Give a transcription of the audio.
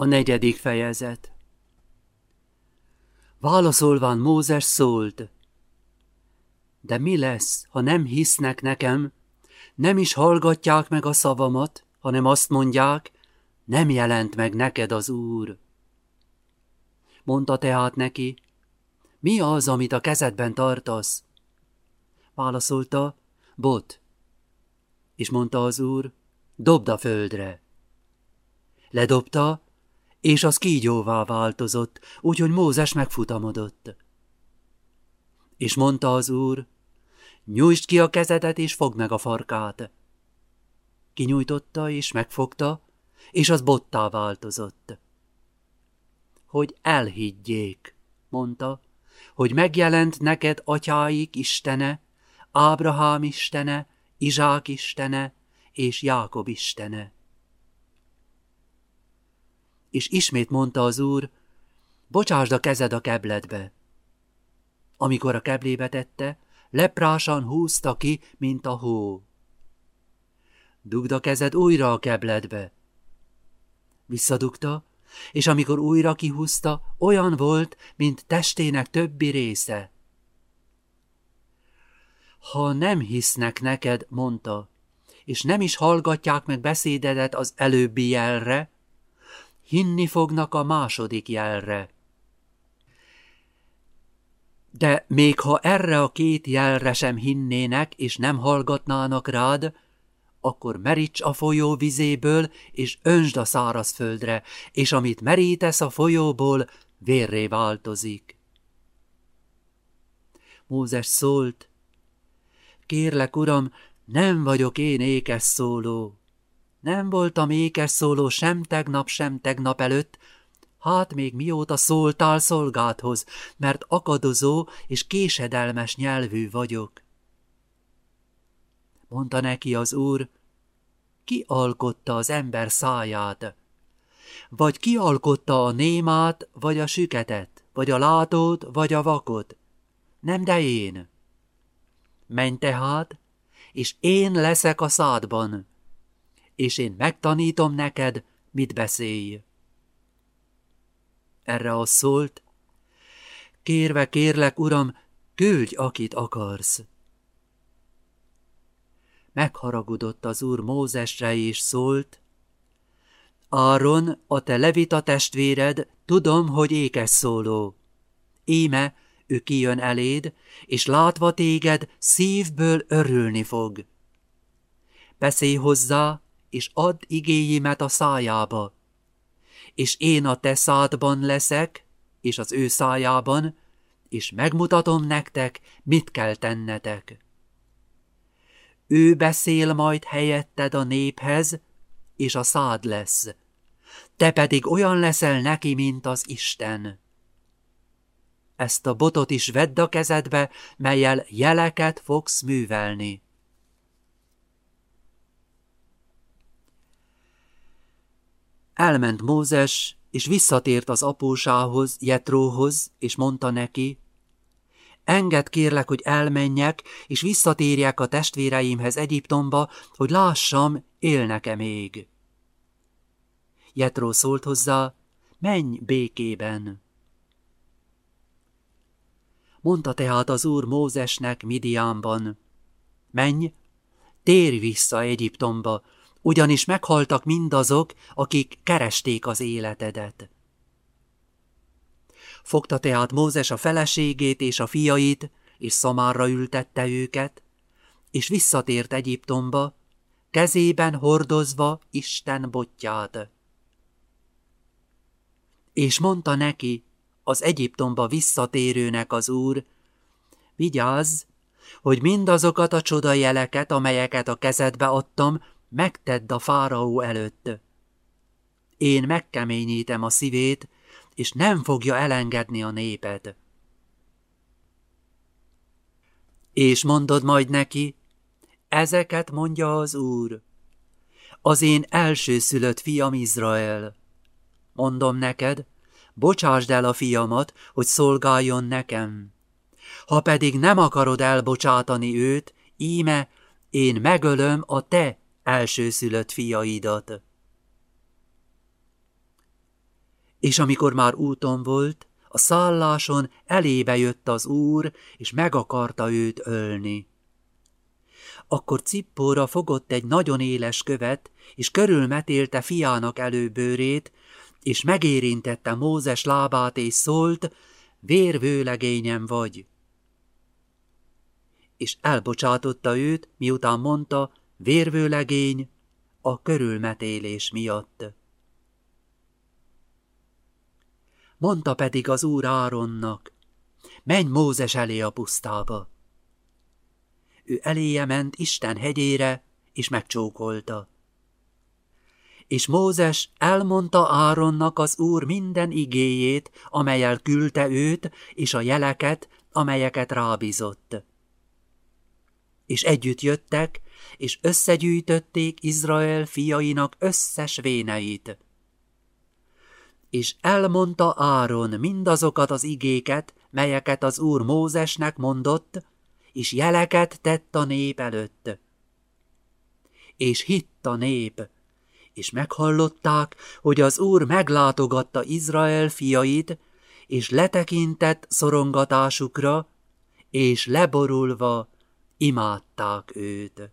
A negyedik fejezet Válaszolván Mózes szólt, de mi lesz, ha nem hisznek nekem, nem is hallgatják meg a szavamat, hanem azt mondják, nem jelent meg neked az Úr. Mondta tehát neki, mi az, amit a kezedben tartasz? Válaszolta, bot. És mondta az Úr, dobd a földre. Ledobta, és az kígyóvá változott, úgyhogy Mózes megfutamodott. És mondta az úr, nyújtsd ki a kezedet, és fogd meg a farkát. Kinyújtotta, és megfogta, és az bottá változott. Hogy elhiggyék, mondta, hogy megjelent neked atyáik Istene, Ábrahám Istene, Izsák Istene és Jákob Istene és ismét mondta az úr, bocsásd a kezed a kebledbe. Amikor a keblébe tette, leprásan húzta ki, mint a hó. Dugd a kezed újra a kebledbe. Visszadugta, és amikor újra kihúzta, olyan volt, mint testének többi része. Ha nem hisznek neked, mondta, és nem is hallgatják meg beszédedet az előbbi jelre, hinni fognak a második jelre. De még ha erre a két jelre sem hinnének, és nem hallgatnának rád, akkor meríts a folyó vizéből, és önsd a szárazföldre, és amit merítesz a folyóból, vérré változik. Mózes szólt, kérlek, uram, nem vagyok én ékes szóló, nem voltam ékes szóló sem tegnap, sem tegnap előtt, hát még mióta szóltál szolgádhoz, mert akadozó és késedelmes nyelvű vagyok. Mondta neki az úr, ki alkotta az ember száját? Vagy ki alkotta a némát, vagy a süketet, vagy a látót, vagy a vakot? Nem, de én. Menj tehát, és én leszek a szádban és én megtanítom neked, mit beszélj. Erre az szólt, kérve kérlek, uram, küldj, akit akarsz. Megharagudott az úr Mózesre és szólt, Áron, a te levita testvéred, tudom, hogy ékes szóló. Íme, ő kijön eléd, és látva téged, szívből örülni fog. Beszélj hozzá, és add igéimet a szájába. És én a te szádban leszek, és az ő szájában, és megmutatom nektek, mit kell tennetek. Ő beszél majd helyetted a néphez, és a szád lesz. Te pedig olyan leszel neki, mint az Isten. Ezt a botot is vedd a kezedbe, melyel jeleket fogsz művelni. Elment Mózes, és visszatért az apósához, Jetróhoz, és mondta neki, Engedd kérlek, hogy elmenjek, és visszatérjek a testvéreimhez Egyiptomba, hogy lássam, élnek-e még. Jetró szólt hozzá, menj békében. Mondta tehát az úr Mózesnek Midiánban, menj, térj vissza Egyiptomba, ugyanis meghaltak mindazok, akik keresték az életedet. Fogta tehát Mózes a feleségét és a fiait, és szamárra ültette őket, és visszatért Egyiptomba, kezében hordozva Isten botját. És mondta neki, az Egyiptomba visszatérőnek az úr, vigyázz, hogy mindazokat a csodajeleket, amelyeket a kezedbe adtam, megtedd a fáraó előtt. Én megkeményítem a szívét, és nem fogja elengedni a néped. És mondod majd neki, ezeket mondja az Úr, az én elsőszülött fiam Izrael. Mondom neked, bocsásd el a fiamat, hogy szolgáljon nekem. Ha pedig nem akarod elbocsátani őt, íme én megölöm a te elsőszülött fiaidat. És amikor már úton volt, a szálláson elébe jött az úr, és meg akarta őt ölni. Akkor Cippóra fogott egy nagyon éles követ, és körülmetélte fiának előbőrét, és megérintette Mózes lábát, és szólt, vérvőlegényem vagy. És elbocsátotta őt, miután mondta, vérvőlegény a körülmetélés miatt. Mondta pedig az úr Áronnak, menj Mózes elé a pusztába. Ő eléje ment Isten hegyére, és megcsókolta. És Mózes elmondta Áronnak az úr minden igéjét, amelyel küldte őt, és a jeleket, amelyeket rábizott. És együtt jöttek, és összegyűjtötték Izrael fiainak összes véneit és elmondta Áron mindazokat az igéket, melyeket az úr Mózesnek mondott, és jeleket tett a nép előtt. És hitt a nép, és meghallották, hogy az úr meglátogatta Izrael fiait, és letekintett szorongatásukra, és leborulva imádták őt.